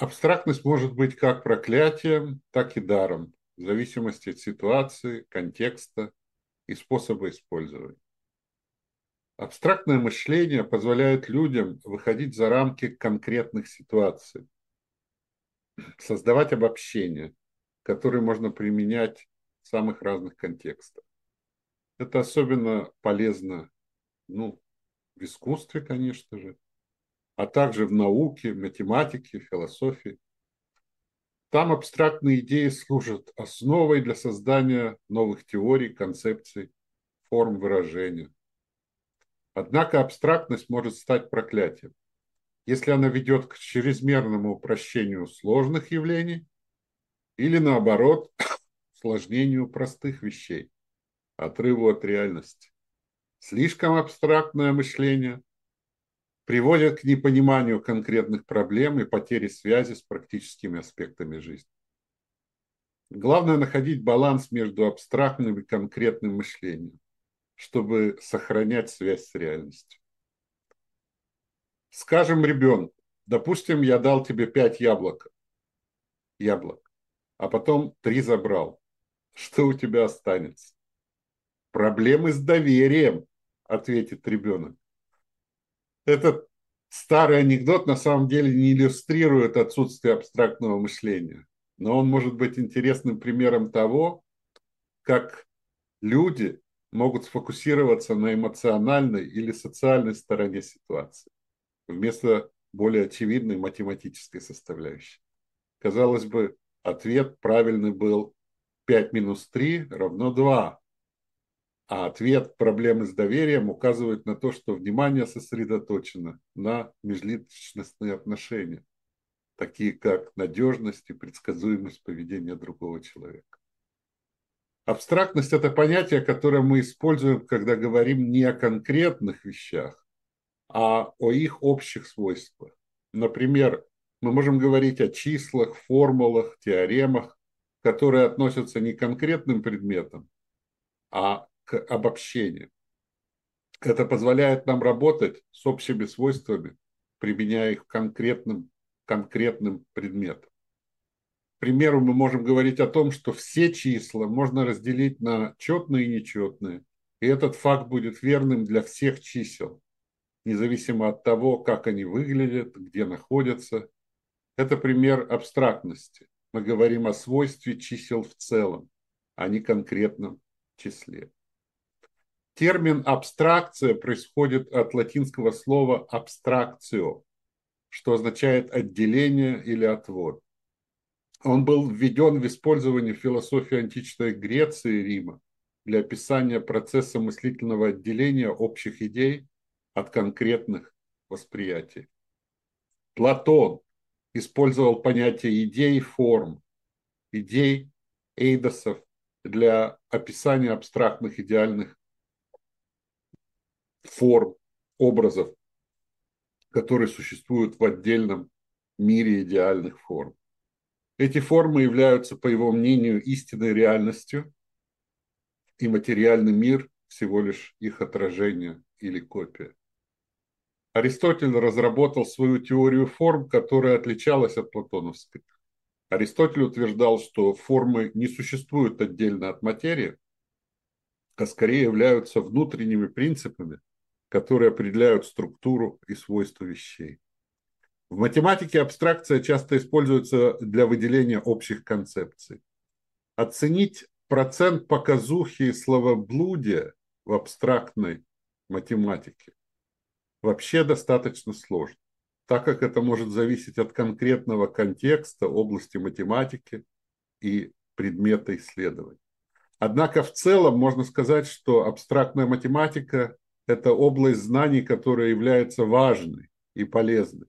Абстрактность может быть как проклятием, так и даром, в зависимости от ситуации, контекста и способа использования. Абстрактное мышление позволяет людям выходить за рамки конкретных ситуаций, создавать обобщения, которые можно применять в самых разных контекстах. Это особенно полезно ну, в искусстве, конечно же, а также в науке, математике, философии. Там абстрактные идеи служат основой для создания новых теорий, концепций, форм выражения. Однако абстрактность может стать проклятием, если она ведет к чрезмерному упрощению сложных явлений или, наоборот, усложнению простых вещей, отрыву от реальности. Слишком абстрактное мышление приводит к непониманию конкретных проблем и потере связи с практическими аспектами жизни. Главное находить баланс между абстрактным и конкретным мышлением, чтобы сохранять связь с реальностью. Скажем ребенку, допустим, я дал тебе пять яблок, яблок, а потом три забрал. Что у тебя останется? Проблемы с доверием, ответит ребенок. Этот старый анекдот на самом деле не иллюстрирует отсутствие абстрактного мышления, но он может быть интересным примером того, как люди могут сфокусироваться на эмоциональной или социальной стороне ситуации вместо более очевидной математической составляющей. Казалось бы, ответ правильный был 5 минус 3 равно 2. А ответ проблемы с доверием указывает на то, что внимание сосредоточено на межличностные отношения, такие как надежность и предсказуемость поведения другого человека. Абстрактность – это понятие, которое мы используем, когда говорим не о конкретных вещах, а о их общих свойствах. Например, мы можем говорить о числах, формулах, теоремах, которые относятся не к конкретным предметам, а к обобщению. Это позволяет нам работать с общими свойствами, применяя их к конкретным, конкретным предметам. К примеру, мы можем говорить о том, что все числа можно разделить на четные и нечетные, и этот факт будет верным для всех чисел, независимо от того, как они выглядят, где находятся. Это пример абстрактности. Мы говорим о свойстве чисел в целом, а не конкретном числе. Термин абстракция происходит от латинского слова абстракцио, что означает отделение или отвод. Он был введен в использование в философии античной Греции и Рима для описания процесса мыслительного отделения общих идей от конкретных восприятий. Платон использовал понятие идей форм, идей эйдосов для описания абстрактных идеальных форм, образов, которые существуют в отдельном мире идеальных форм. Эти формы являются, по его мнению, истинной реальностью, и материальный мир всего лишь их отражение или копия. Аристотель разработал свою теорию форм, которая отличалась от платоновской. Аристотель утверждал, что формы не существуют отдельно от материи, а скорее являются внутренними принципами, которые определяют структуру и свойства вещей. В математике абстракция часто используется для выделения общих концепций. Оценить процент показухи и словоблудия в абстрактной математике вообще достаточно сложно, так как это может зависеть от конкретного контекста области математики и предмета исследования. Однако в целом можно сказать, что абстрактная математика это область знаний, которая является важной и полезной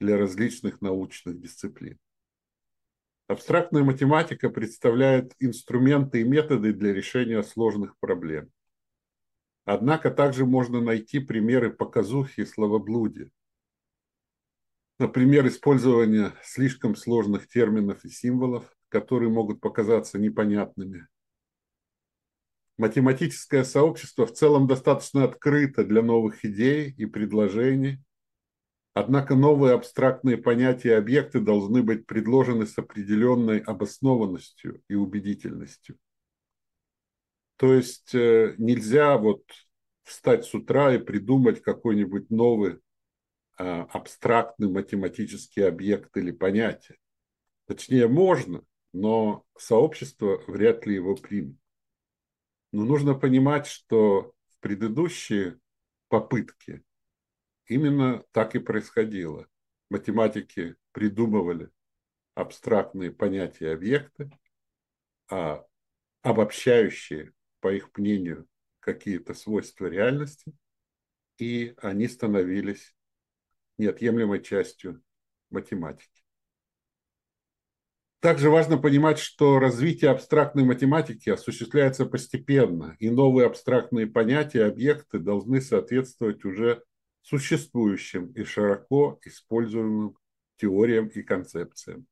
для различных научных дисциплин. Абстрактная математика представляет инструменты и методы для решения сложных проблем. Однако также можно найти примеры показухи и словоблудия. Например, использование слишком сложных терминов и символов, которые могут показаться непонятными математическое сообщество в целом достаточно открыто для новых идей и предложений, Однако новые абстрактные понятия и объекты должны быть предложены с определенной обоснованностью и убедительностью. То есть э, нельзя вот встать с утра и придумать какой-нибудь новый э, абстрактный математический объект или понятие. Точнее, можно, но сообщество вряд ли его примет. Но нужно понимать, что в предыдущие попытки именно так и происходило. Математики придумывали абстрактные понятия объекты, а обобщающие, по их мнению, какие-то свойства реальности, и они становились неотъемлемой частью математики. Также важно понимать, что развитие абстрактной математики осуществляется постепенно, и новые абстрактные понятия, объекты должны соответствовать уже существующим и широко используемым теориям и концепциям.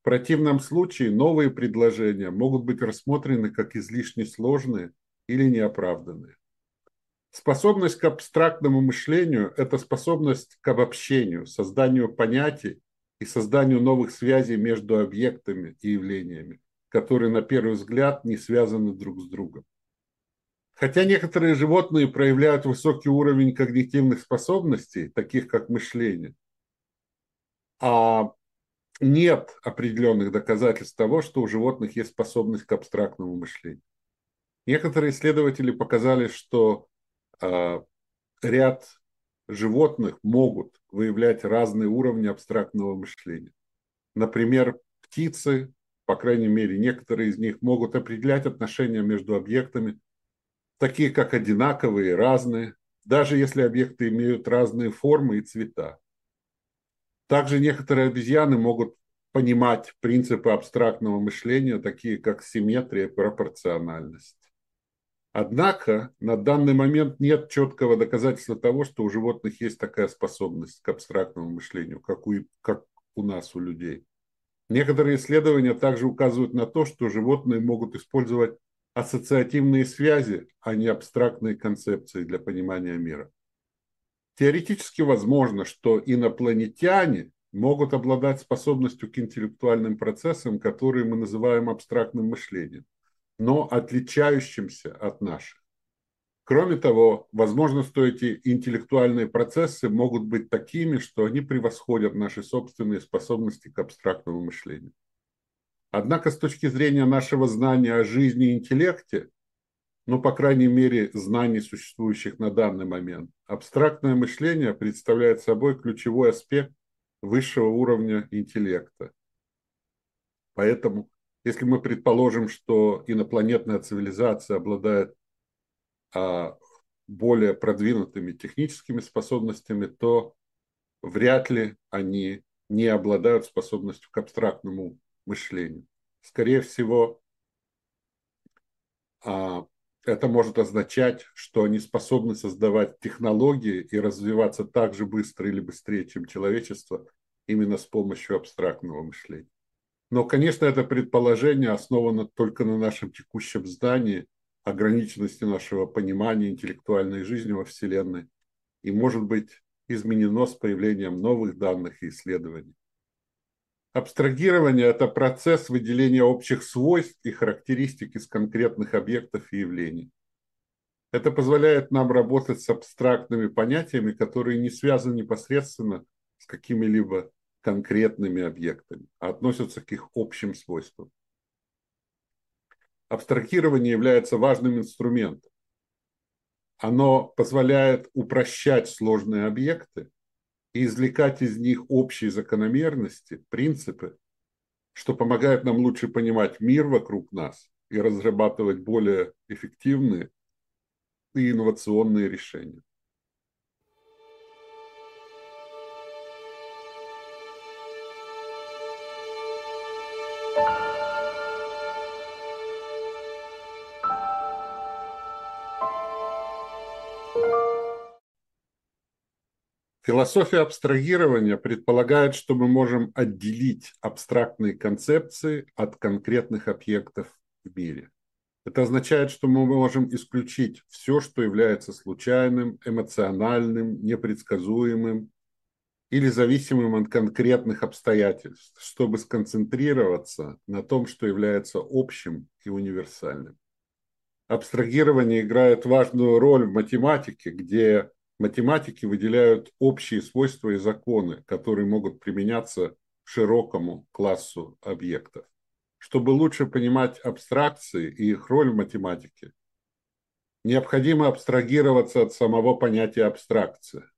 В противном случае новые предложения могут быть рассмотрены как излишне сложные или неоправданные. Способность к абстрактному мышлению – это способность к обобщению, созданию понятий и созданию новых связей между объектами и явлениями, которые на первый взгляд не связаны друг с другом. Хотя некоторые животные проявляют высокий уровень когнитивных способностей, таких как мышление, а нет определенных доказательств того, что у животных есть способность к абстрактному мышлению. Некоторые исследователи показали, что э, ряд животных могут выявлять разные уровни абстрактного мышления. Например, птицы, по крайней мере, некоторые из них могут определять отношения между объектами, такие как одинаковые разные, даже если объекты имеют разные формы и цвета. Также некоторые обезьяны могут понимать принципы абстрактного мышления, такие как симметрия и пропорциональность. Однако на данный момент нет четкого доказательства того, что у животных есть такая способность к абстрактному мышлению, как у, как у нас, у людей. Некоторые исследования также указывают на то, что животные могут использовать ассоциативные связи, а не абстрактные концепции для понимания мира. Теоретически возможно, что инопланетяне могут обладать способностью к интеллектуальным процессам, которые мы называем абстрактным мышлением но отличающимся от наших. Кроме того, возможно, что эти интеллектуальные процессы могут быть такими, что они превосходят наши собственные способности к абстрактному мышлению. Однако с точки зрения нашего знания о жизни и интеллекте, ну, по крайней мере, знаний, существующих на данный момент, абстрактное мышление представляет собой ключевой аспект высшего уровня интеллекта. Поэтому если мы предположим, что инопланетная цивилизация обладает а, более продвинутыми техническими способностями, то вряд ли они не обладают способностью к абстрактному мышлению. Скорее всего, а, это может означать, что они способны создавать технологии и развиваться так же быстро или быстрее, чем человечество, именно с помощью абстрактного мышления. Но, конечно, это предположение основано только на нашем текущем здании, ограниченности нашего понимания интеллектуальной жизни во Вселенной и может быть изменено с появлением новых данных и исследований. Абстрагирование – это процесс выделения общих свойств и характеристик из конкретных объектов и явлений. Это позволяет нам работать с абстрактными понятиями, которые не связаны непосредственно с какими-либо конкретными объектами, а относятся к их общим свойствам. Абстрагирование является важным инструментом. Оно позволяет упрощать сложные объекты и извлекать из них общие закономерности, принципы, что помогает нам лучше понимать мир вокруг нас и разрабатывать более эффективные и инновационные решения. Философия абстрагирования предполагает, что мы можем отделить абстрактные концепции от конкретных объектов в мире. Это означает, что мы можем исключить все, что является случайным, эмоциональным, непредсказуемым или зависимым от конкретных обстоятельств, чтобы сконцентрироваться на том, что является общим и универсальным. Абстрагирование играет важную роль в математике, где математики выделяют общие свойства и законы, которые могут применяться к широкому классу объектов. Чтобы лучше понимать абстракции и их роль в математике, необходимо абстрагироваться от самого понятия абстракция.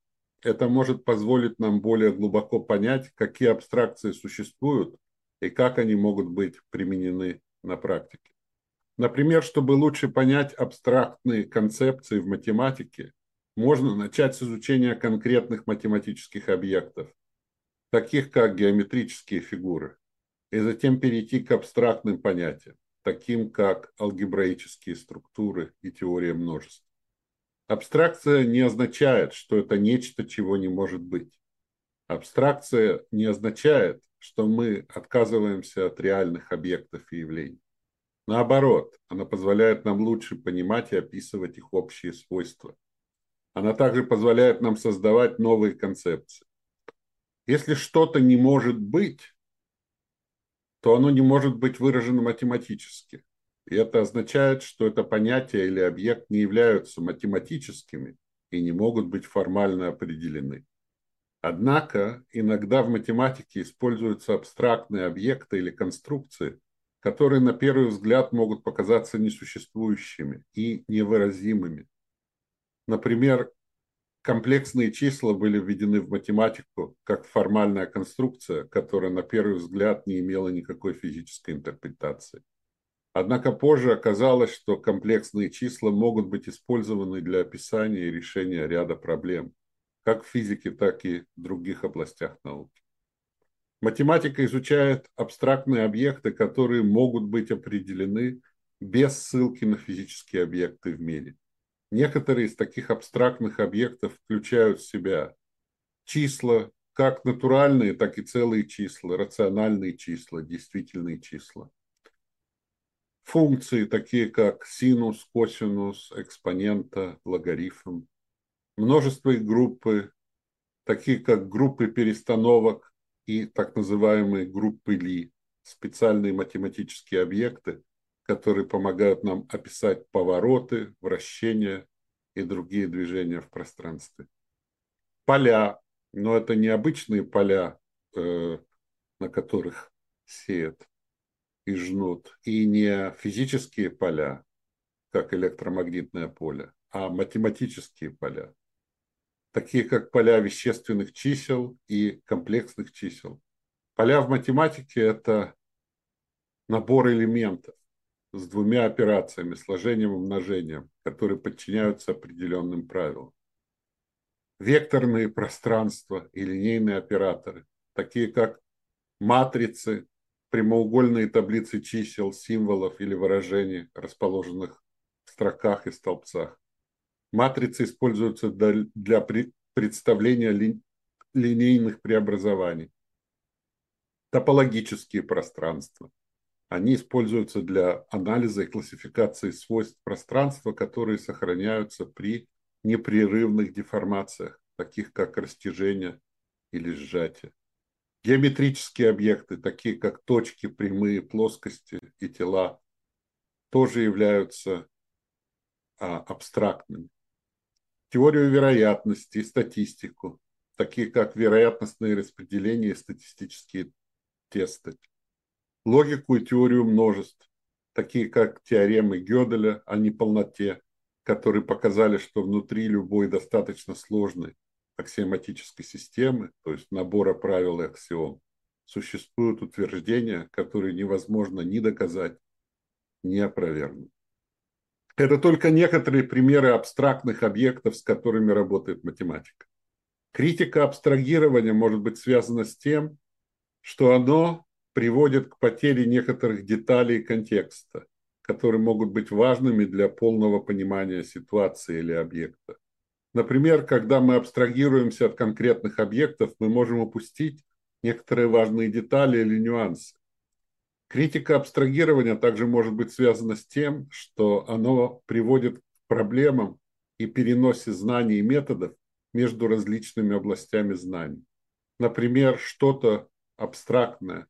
Это может позволить нам более глубоко понять, какие абстракции существуют и как они могут быть применены на практике. Например, чтобы лучше понять абстрактные концепции в математике, можно начать с изучения конкретных математических объектов, таких как геометрические фигуры, и затем перейти к абстрактным понятиям, таким как алгебраические структуры и теория множеств. Абстракция не означает, что это нечто, чего не может быть. Абстракция не означает, что мы отказываемся от реальных объектов и явлений. Наоборот, она позволяет нам лучше понимать и описывать их общие свойства. Она также позволяет нам создавать новые концепции. Если что-то не может быть, то оно не может быть выражено математически. И это означает, что это понятие или объект не являются математическими и не могут быть формально определены. Однако иногда в математике используются абстрактные объекты или конструкции, которые на первый взгляд могут показаться несуществующими и невыразимыми. Например, комплексные числа были введены в математику как формальная конструкция, которая на первый взгляд не имела никакой физической интерпретации. Однако позже оказалось, что комплексные числа могут быть использованы для описания и решения ряда проблем, как в физике, так и в других областях науки. Математика изучает абстрактные объекты, которые могут быть определены без ссылки на физические объекты в мире. Некоторые из таких абстрактных объектов включают в себя числа, как натуральные, так и целые числа, рациональные числа, действительные числа функции, такие как синус, косинус, экспонента, логарифм. Множество их группы, такие как группы перестановок и так называемые группы Ли, специальные математические объекты, которые помогают нам описать повороты, вращения и другие движения в пространстве. Поля, но это не обычные поля, э, на которых сеют и жнут, и не физические поля, как электромагнитное поле, а математические поля, такие как поля вещественных чисел и комплексных чисел. Поля в математике – это набор элементов с двумя операциями, сложением и умножением, которые подчиняются определенным правилам. Векторные пространства и линейные операторы, такие как матрицы, прямоугольные таблицы чисел, символов или выражений, расположенных в строках и столбцах. Матрицы используются для представления ли, линейных преобразований. Топологические пространства. Они используются для анализа и классификации свойств пространства, которые сохраняются при непрерывных деформациях, таких как растяжение или сжатие. Геометрические объекты, такие как точки, прямые, плоскости и тела, тоже являются а, абстрактными. Теорию вероятности и статистику, такие как вероятностные распределения и статистические тесты. Логику и теорию множеств, такие как теоремы Гёделя о неполноте, которые показали, что внутри любой достаточно сложной аксиоматической системы, то есть набора правил и аксиом, существуют утверждения, которые невозможно ни доказать, ни опровергнуть. Это только некоторые примеры абстрактных объектов, с которыми работает математика. Критика абстрагирования может быть связана с тем, что оно приводит к потере некоторых деталей контекста, которые могут быть важными для полного понимания ситуации или объекта. Например, когда мы абстрагируемся от конкретных объектов, мы можем упустить некоторые важные детали или нюансы. Критика абстрагирования также может быть связана с тем, что оно приводит к проблемам и переносе знаний и методов между различными областями знаний. Например, что-то абстрактное,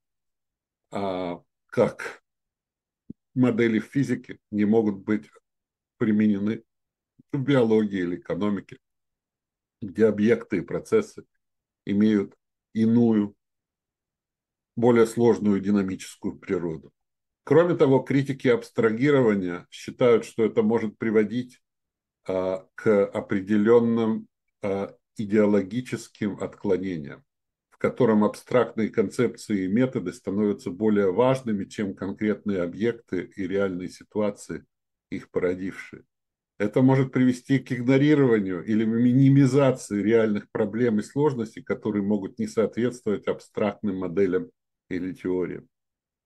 как модели физики, не могут быть применены в биологии или экономике, где объекты и процессы имеют иную, более сложную динамическую природу. Кроме того, критики абстрагирования считают, что это может приводить а, к определенным а, идеологическим отклонениям, в котором абстрактные концепции и методы становятся более важными, чем конкретные объекты и реальные ситуации, их породившие. Это может привести к игнорированию или минимизации реальных проблем и сложностей, которые могут не соответствовать абстрактным моделям или теориям.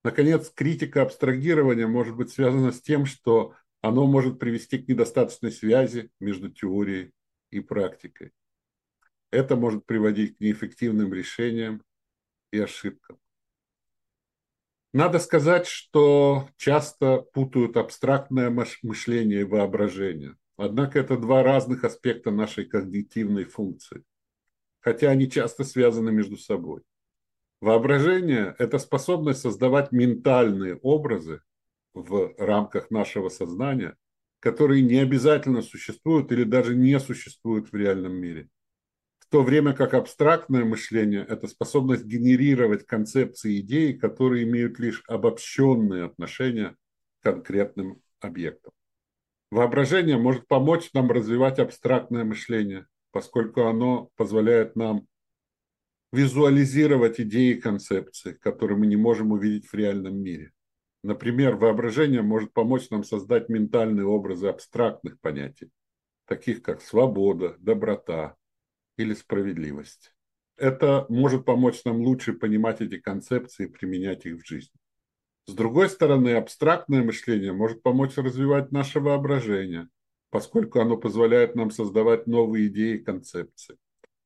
Наконец, критика абстрагирования может быть связана с тем, что оно может привести к недостаточной связи между теорией и практикой. Это может приводить к неэффективным решениям и ошибкам. Надо сказать, что часто путают абстрактное мышление и воображение. Однако это два разных аспекта нашей когнитивной функции, хотя они часто связаны между собой. Воображение – это способность создавать ментальные образы в рамках нашего сознания, которые не обязательно существуют или даже не существуют в реальном мире. То время как абстрактное мышление – это способность генерировать концепции и идеи, которые имеют лишь обобщенные отношения к конкретным объектам. Воображение может помочь нам развивать абстрактное мышление, поскольку оно позволяет нам визуализировать идеи и концепции, которые мы не можем увидеть в реальном мире. Например, воображение может помочь нам создать ментальные образы абстрактных понятий, таких как свобода, доброта или справедливость. Это может помочь нам лучше понимать эти концепции и применять их в жизни. С другой стороны, абстрактное мышление может помочь развивать наше воображение, поскольку оно позволяет нам создавать новые идеи и концепции.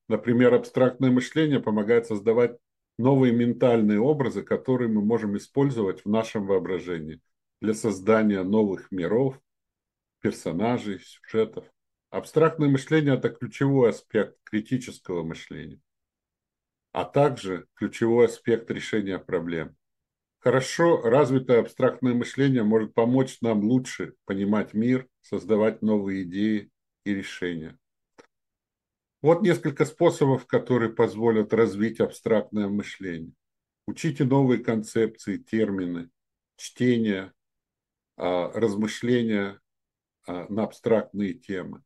Например, абстрактное мышление помогает создавать новые ментальные образы, которые мы можем использовать в нашем воображении для создания новых миров, персонажей, сюжетов. Абстрактное мышление – это ключевой аспект критического мышления, а также ключевой аспект решения проблем. Хорошо развитое абстрактное мышление может помочь нам лучше понимать мир, создавать новые идеи и решения. Вот несколько способов, которые позволят развить абстрактное мышление. Учите новые концепции, термины, чтение, а, размышления а, на абстрактные темы.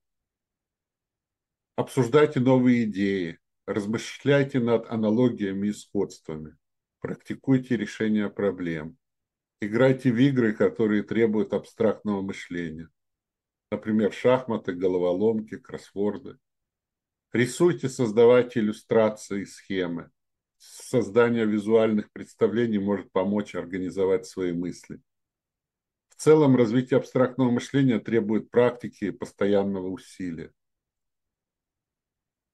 Обсуждайте новые идеи, размышляйте над аналогиями и сходствами, практикуйте решение проблем, играйте в игры, которые требуют абстрактного мышления. Например, шахматы, головоломки, кроссворды – Рисуйте, создавайте иллюстрации, схемы. Создание визуальных представлений может помочь организовать свои мысли. В целом, развитие абстрактного мышления требует практики и постоянного усилия.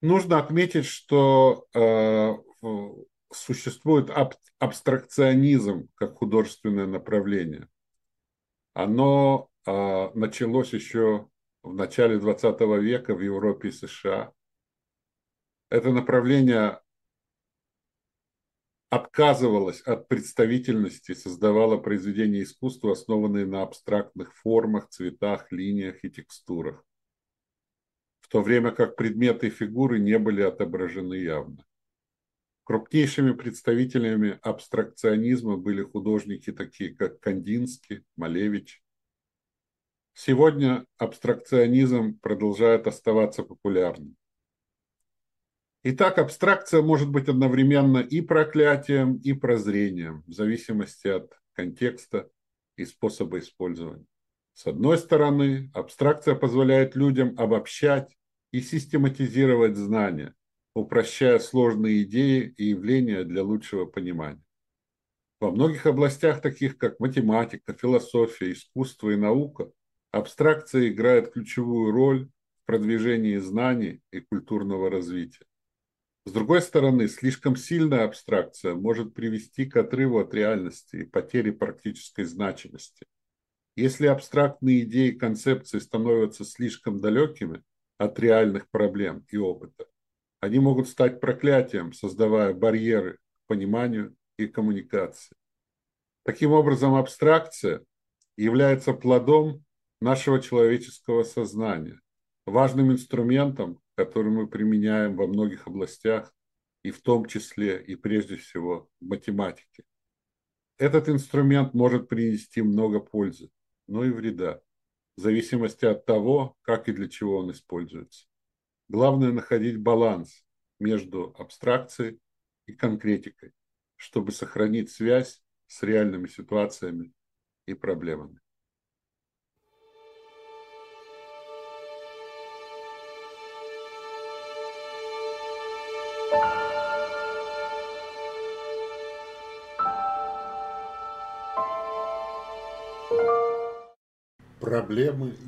Нужно отметить, что э, существует аб абстракционизм как художественное направление. Оно э, началось еще в начале 20 века в Европе и США это направление отказывалось от представительности, создавало произведения искусства, основанные на абстрактных формах, цветах, линиях и текстурах, в то время как предметы и фигуры не были отображены явно. Крупнейшими представителями абстракционизма были художники такие, как Кандинский, Малевич. Сегодня абстракционизм продолжает оставаться популярным. Итак, абстракция может быть одновременно и проклятием, и прозрением, в зависимости от контекста и способа использования. С одной стороны, абстракция позволяет людям обобщать и систематизировать знания, упрощая сложные идеи и явления для лучшего понимания. Во многих областях, таких как математика, философия, искусство и наука, абстракция играет ключевую роль в продвижении знаний и культурного развития. С другой стороны, слишком сильная абстракция может привести к отрыву от реальности и потере практической значимости. Если абстрактные идеи и концепции становятся слишком далекими от реальных проблем и опыта, Они могут стать проклятием, создавая барьеры к пониманию и коммуникации. Таким образом, абстракция является плодом нашего человеческого сознания, важным инструментом, который мы применяем во многих областях, и в том числе и прежде всего в математике. Этот инструмент может принести много пользы, но и вреда, в зависимости от того, как и для чего он используется. Главное находить баланс между абстракцией и конкретикой, чтобы сохранить связь с реальными ситуациями и проблемами. Проблемы